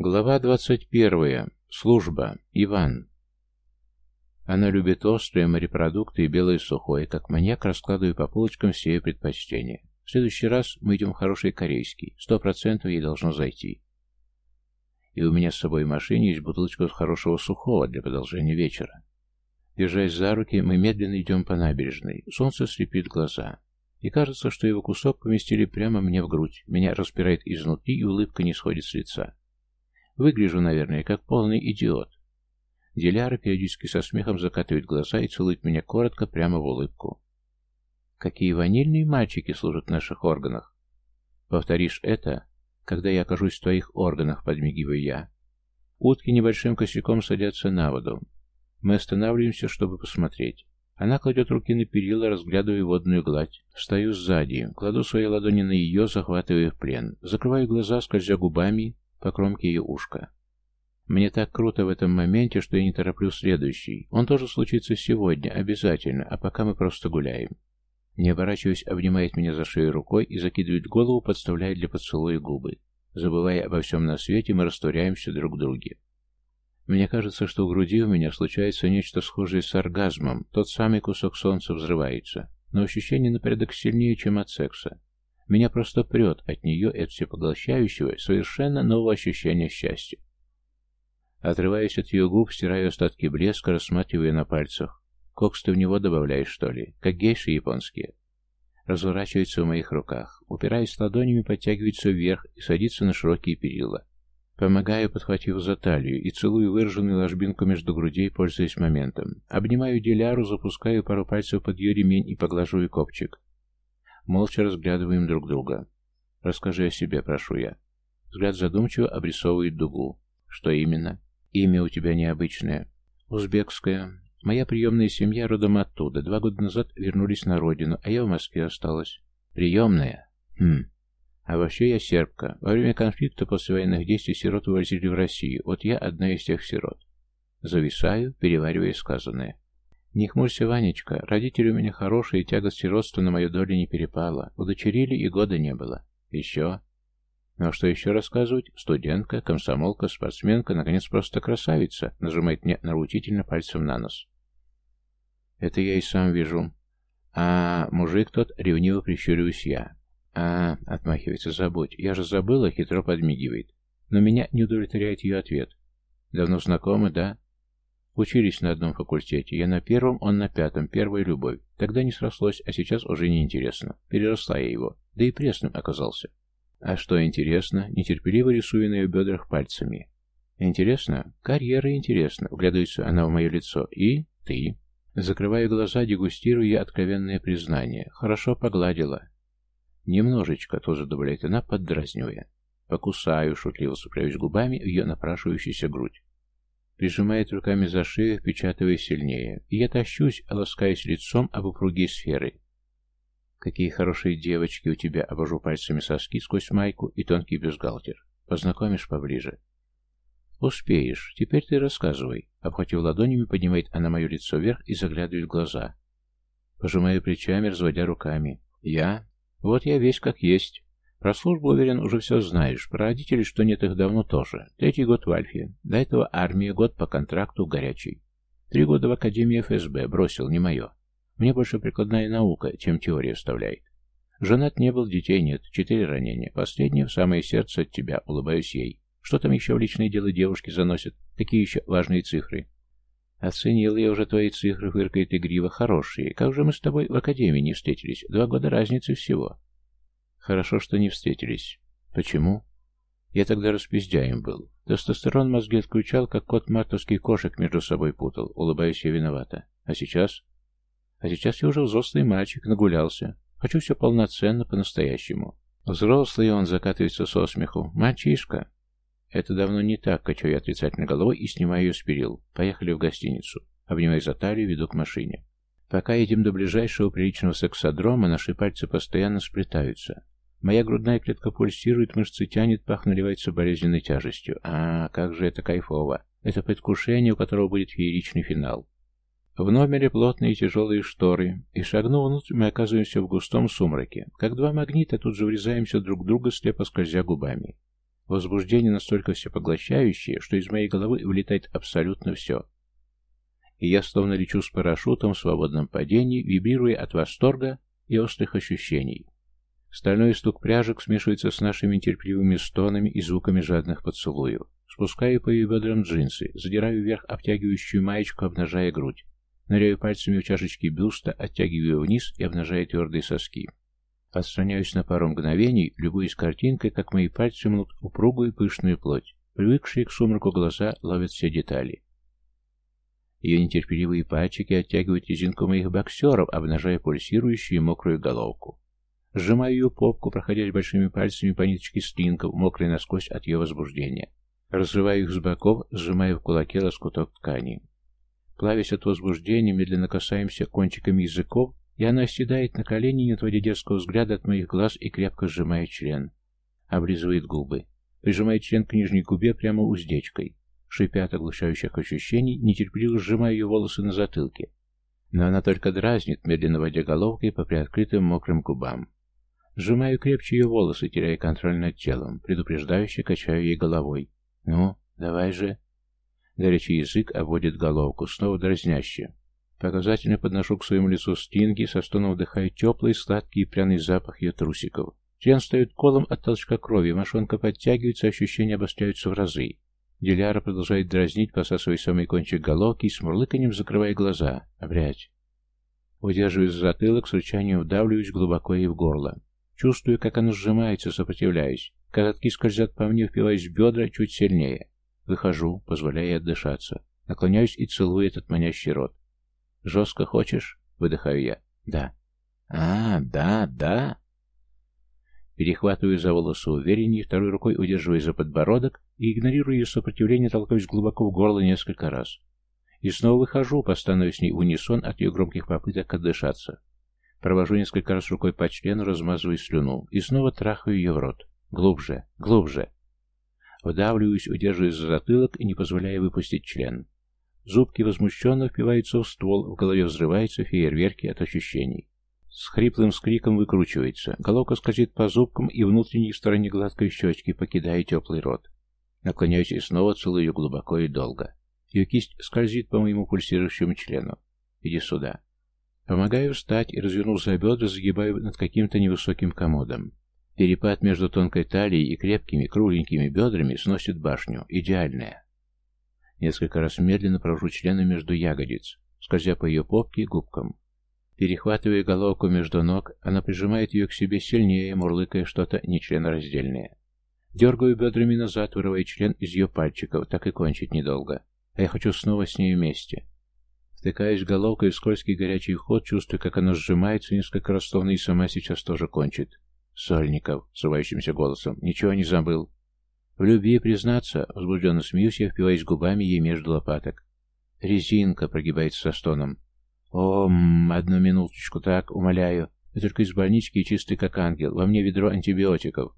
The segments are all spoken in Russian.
Глава двадцать первая. Служба. Иван. Она любит острые морепродукты и белое сухое, как маньяк раскладываю по полочкам все ее предпочтения. В следующий раз мы идем в хороший корейский. Сто процентов ей должно зайти. И у меня с собой в машине есть бутылочка хорошего сухого для продолжения вечера. Держась за руки, мы медленно идем по набережной. Солнце слепит глаза. И кажется, что его кусок поместили прямо мне в грудь. Меня распирает изнутри, и улыбка не сходит с лица. Выгляжу, наверное, как полный идиот. Диляра периодически со смехом закатывает глаза и целует меня коротко прямо в улыбку. Какие ванильные мальчики служат в наших органах. Повторишь это, когда я окажусь в твоих органах, подмигиваю я. Утки небольшим косяком садятся на воду. Мы останавливаемся, чтобы посмотреть. Она кладет руки на перила, разглядывая водную гладь. Встаю сзади, кладу свои ладони на ее, захватывая в плен. Закрываю глаза, скользя губами по кромке ее ушка. Мне так круто в этом моменте, что я не тороплю следующий. Он тоже случится сегодня, обязательно, а пока мы просто гуляем. Не оборачиваясь, обнимает меня за шею рукой и закидывает голову, подставляя для поцелуя губы. Забывая обо всем на свете, мы растворяемся друг в друге. Мне кажется, что в груди у меня случается нечто схожее с оргазмом. Тот самый кусок солнца взрывается. Но ощущение на порядок сильнее, чем от секса. Меня просто прет от нее и от всепоглощающего, совершенно нового ощущения счастья. Отрываясь от ее губ, стираю остатки блеска, рассматривая на пальцах. Кокс ты в него добавляешь, что ли? Как гейши японские. Разворачивается в моих руках. Упираясь ладонями, подтягивается вверх и садится на широкие перила. Помогаю, подхватив за талию, и целую выраженную ложбинку между грудей, пользуясь моментом. Обнимаю Диляру, запускаю пару пальцев под ее ремень и поглаживаю копчик. Молча разглядываем друг друга. «Расскажи о себе, прошу я». Взгляд задумчиво обрисовывает дугу. «Что именно?» «Имя у тебя необычное». «Узбекское. Моя приемная семья родом оттуда. Два года назад вернулись на родину, а я в Москве осталась». «Приемная?» «Хм. А вообще я сербка. Во время конфликта после военных действий сирот увозили в Россию. Вот я одна из тех сирот. Зависаю, переваривая сказанное. Не хмурься, Ванечка. Родители у меня хорошие, тяга сиротства на мою долю не перепала. Удочерили, и года не было. Еще. Ну а что еще рассказывать? Студентка, комсомолка, спортсменка, наконец, просто красавица, нажимает мне нарутительно пальцем на нос. Это я и сам вижу. А мужик тот, ревниво прищуриваюсь я. «А, — отмахивается, — забудь. Я же забыла, — хитро подмигивает. Но меня не удовлетворяет ее ответ. Давно знакомы, да? Учились на одном факультете. Я на первом, он на пятом. Первая любовь. Тогда не срослось, а сейчас уже неинтересно. Переросла я его. Да и пресным оказался. А что интересно? Нетерпеливо рисую на ее бедрах пальцами. Интересно? Карьера интересна. Вглядывается она в мое лицо. И ты? Закрываю глаза, дегустируя откровенное признание. Хорошо погладила. «Немножечко», — тоже добавляет она, поддразнивая. «Покусаю», — шутливо цепляюсь губами в ее напрашивающуюся грудь. Прижимает руками за шею, впечатывая сильнее. И я тащусь, ласкаясь лицом об упругие сферы. «Какие хорошие девочки у тебя!» — обожу пальцами соски сквозь майку и тонкий бюстгальтер. «Познакомишь поближе?» «Успеешь. Теперь ты рассказывай». Обхватив ладонями, поднимает она мое лицо вверх и заглядывает в глаза. Пожимаю плечами, разводя руками. «Я? Вот я весь как есть. Про службу, уверен, уже все знаешь. Про родителей, что нет их давно тоже. Третий год в Альфе. До этого армия, год по контракту горячий. Три года в Академии ФСБ. Бросил, не мое. Мне больше прикладная наука, чем теория вставляет. Женат не был, детей нет. Четыре ранения. Последнее в самое сердце от тебя. Улыбаюсь ей. Что там еще в личное дело девушки заносят? Какие еще важные цифры? «Оценил я уже твои цифры», — фыркает игриво. «Хорошие. Как же мы с тобой в академии не встретились? Два года разницы всего». «Хорошо, что не встретились. Почему?» «Я тогда распиздяем был. Тестостерон мозги отключал, как кот мартовский кошек между собой путал. Улыбаюсь я виновата. А сейчас?» «А сейчас я уже взрослый мальчик, нагулялся. Хочу все полноценно, по-настоящему». Взрослый он закатывается со смеху. «Мальчишка». Это давно не так, качаю я отрицательно головой и снимаю ее с перил. Поехали в гостиницу. Обнимая за талию, веду к машине. Пока едем до ближайшего приличного сексодрома, наши пальцы постоянно сплетаются. Моя грудная клетка пульсирует, мышцы тянет, пах наливается болезненной тяжестью. А, как же это кайфово. Это предвкушение, у которого будет фееричный финал. В номере плотные тяжелые шторы, и шагнув внутрь, мы оказываемся в густом сумраке. Как два магнита, тут же врезаемся друг в друга, слепо скользя губами. Возбуждение настолько всепоглощающее, что из моей головы вылетает абсолютно все. И я словно лечу с парашютом в свободном падении, вибрируя от восторга и острых ощущений. Стальной стук пряжек смешивается с нашими терпеливыми стонами и звуками жадных поцелуев. Спускаю по ее бедрам джинсы, задираю вверх обтягивающую маечку, обнажая грудь. Ныряю пальцами в чашечки бюста, оттягиваю вниз и обнажая твердые соски. Отстраняюсь на пару мгновений, любуясь картинкой, как мои пальцы мнут упругую пышную плоть. Привыкшие к сумраку глаза ловят все детали. Ее нетерпеливые пальчики оттягивают резинку моих боксеров, обнажая пульсирующую мокрую головку. Сжимаю ее попку, проходясь большими пальцами по ниточке стринков, мокрой насквозь от ее возбуждения. Разрываю их с боков, сжимая в кулаке лоскуток ткани. Плавясь от возбуждения, медленно касаемся кончиками языков, и она оседает на колени, не отводя дерзкого взгляда от моих глаз и крепко сжимая член. Облизывает губы. Прижимает член к нижней губе прямо уздечкой. Шипя от оглушающих ощущений, нетерпеливо сжимая ее волосы на затылке. Но она только дразнит, медленно водя головкой по приоткрытым мокрым губам. Сжимаю крепче ее волосы, теряя контроль над телом, предупреждающе качаю ей головой. «Ну, давай же!» Горячий язык обводит головку, снова дразняще. Показательно подношу к своему лицу стинги, со стоном вдыхаю теплый, сладкий и пряный запах ее трусиков. Член встает колом от толчка крови, мошонка подтягивается, ощущения обостряются в разы. Диляра продолжает дразнить, посасывая самый кончик головки и с мурлыканьем закрывая глаза. Обрять. Удерживаюсь за затылок, с рычанием вдавливаюсь глубоко ей в горло. Чувствую, как оно сжимается, сопротивляюсь. Коготки скользят по мне, впиваясь в бедра чуть сильнее. Выхожу, позволяя отдышаться. Наклоняюсь и целую этот манящий рот. «Жестко хочешь?» — выдыхаю я. «Да». «А, да, да». Перехватываю за волосы увереннее, второй рукой удерживая за подбородок и, игнорируя ее сопротивление, толкаюсь глубоко в горло несколько раз. И снова выхожу, постановив с ней унисон от ее громких попыток отдышаться. Провожу несколько раз рукой по члену, размазывая слюну, и снова трахаю ее в рот. Глубже, глубже. Вдавливаюсь, удерживаясь за затылок и не позволяя выпустить член. Зубки возмущенно впиваются в ствол, в голове взрываются фейерверки от ощущений. С хриплым скриком выкручивается, головка скользит по зубкам и внутренней стороне гладкой щечки, покидая теплый рот. Наклоняюсь и снова целую ее глубоко и долго. Ее кисть скользит по моему пульсирующему члену. Иди сюда. Помогаю встать и, развернув за бедра, загибаю над каким-то невысоким комодом. Перепад между тонкой талией и крепкими, кругленькими бедрами сносит башню. Идеальная. Несколько раз медленно провожу члены между ягодиц, скользя по ее попке и губкам. Перехватывая головку между ног, она прижимает ее к себе сильнее, мурлыкая что-то нечленораздельное. Дергаю бедрами назад, вырывая член из ее пальчиков, так и кончить недолго. А я хочу снова с ней вместе. Втыкаюсь головкой в скользкий горячий вход, чувствую, как она сжимается несколько раз, словно и сама сейчас тоже кончит. Сольников, срывающимся голосом, ничего не забыл. В любви признаться, возбужденно смеюсь я, впиваясь губами ей между лопаток. Резинка прогибается со стоном. О, одну минуточку, так, умоляю. Я только из больнички и чистый как ангел. Во мне ведро антибиотиков.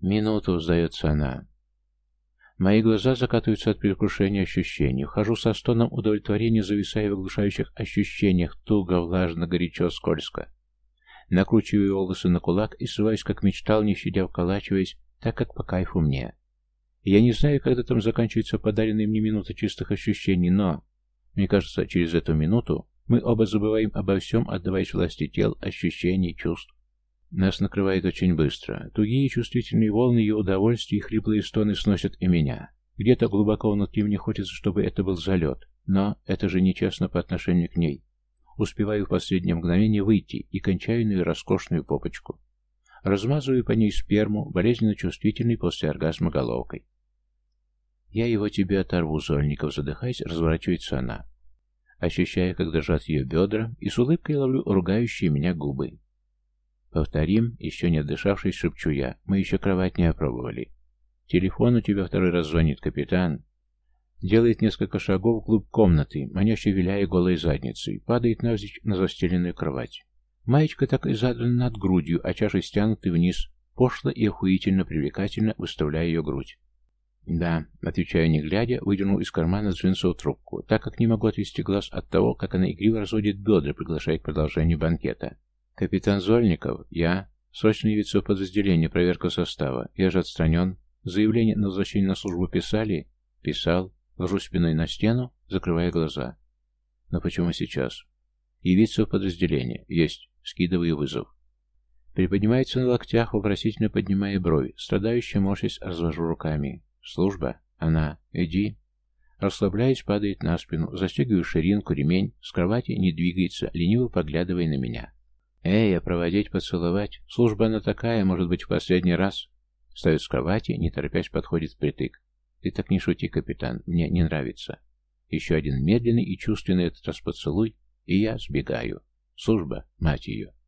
Минуту, сдается она. Мои глаза закатываются от предвкушения ощущений. Вхожу со стоном удовлетворения, зависая в оглушающих ощущениях, туго, влажно, горячо, скользко. Накручиваю волосы на кулак и срываюсь, как мечтал, не щадя вколачиваясь, так как по кайфу мне. Я не знаю, когда там заканчивается подаренная мне минута чистых ощущений, но, мне кажется, через эту минуту мы оба забываем обо всем, отдаваясь власти тел, ощущений, чувств. Нас накрывает очень быстро. Тугие чувствительные волны ее удовольствия и хриплые стоны сносят и меня. Где-то глубоко внутри мне хочется, чтобы это был залет. Но это же нечестно по отношению к ней. Успеваю в последнее мгновение выйти и кончаю на ее роскошную попочку. Размазываю по ней сперму, болезненно чувствительный после оргазма головкой. «Я его тебе оторву, Зольников», задыхаясь, разворачивается она. Ощущая, как дрожат ее бедра, и с улыбкой ловлю ругающие меня губы. Повторим, еще не отдышавшись, шепчу я. Мы еще кровать не опробовали. Телефон у тебя второй раз звонит, капитан. Делает несколько шагов вглубь комнаты, маняще виляя голой задницей, падает навзничь на застеленную кровать. Маечка так и задрана над грудью, а чаши стянуты вниз, пошло и охуительно привлекательно выставляя ее грудь. «Да», — отвечаю не глядя, выдернул из кармана джинсовую трубку, так как не могу отвести глаз от того, как она игриво разводит бедра, приглашая к продолжению банкета. «Капитан Зольников, я. Срочно явиться в подразделение, проверка состава. Я же отстранен. Заявление на возвращение на службу писали? Писал. Ложусь спиной на стену, закрывая глаза. Но почему сейчас? Явиться в подразделение. Есть. Скидываю вызов. Приподнимается на локтях, вопросительно поднимая брови. Страдающая морщись развожу руками. Служба? Она. Иди. Расслабляясь, падает на спину, застегиваю ширинку, ремень, с кровати не двигается, лениво поглядывая на меня. «Эй, а проводить, поцеловать? Служба она такая, может быть, в последний раз?» Встает с кровати, не торопясь, подходит впритык. «Ты так не шути, капитан, мне не нравится». Еще один медленный и чувственный этот раз поцелуй, и я сбегаю. Служба, мать ее.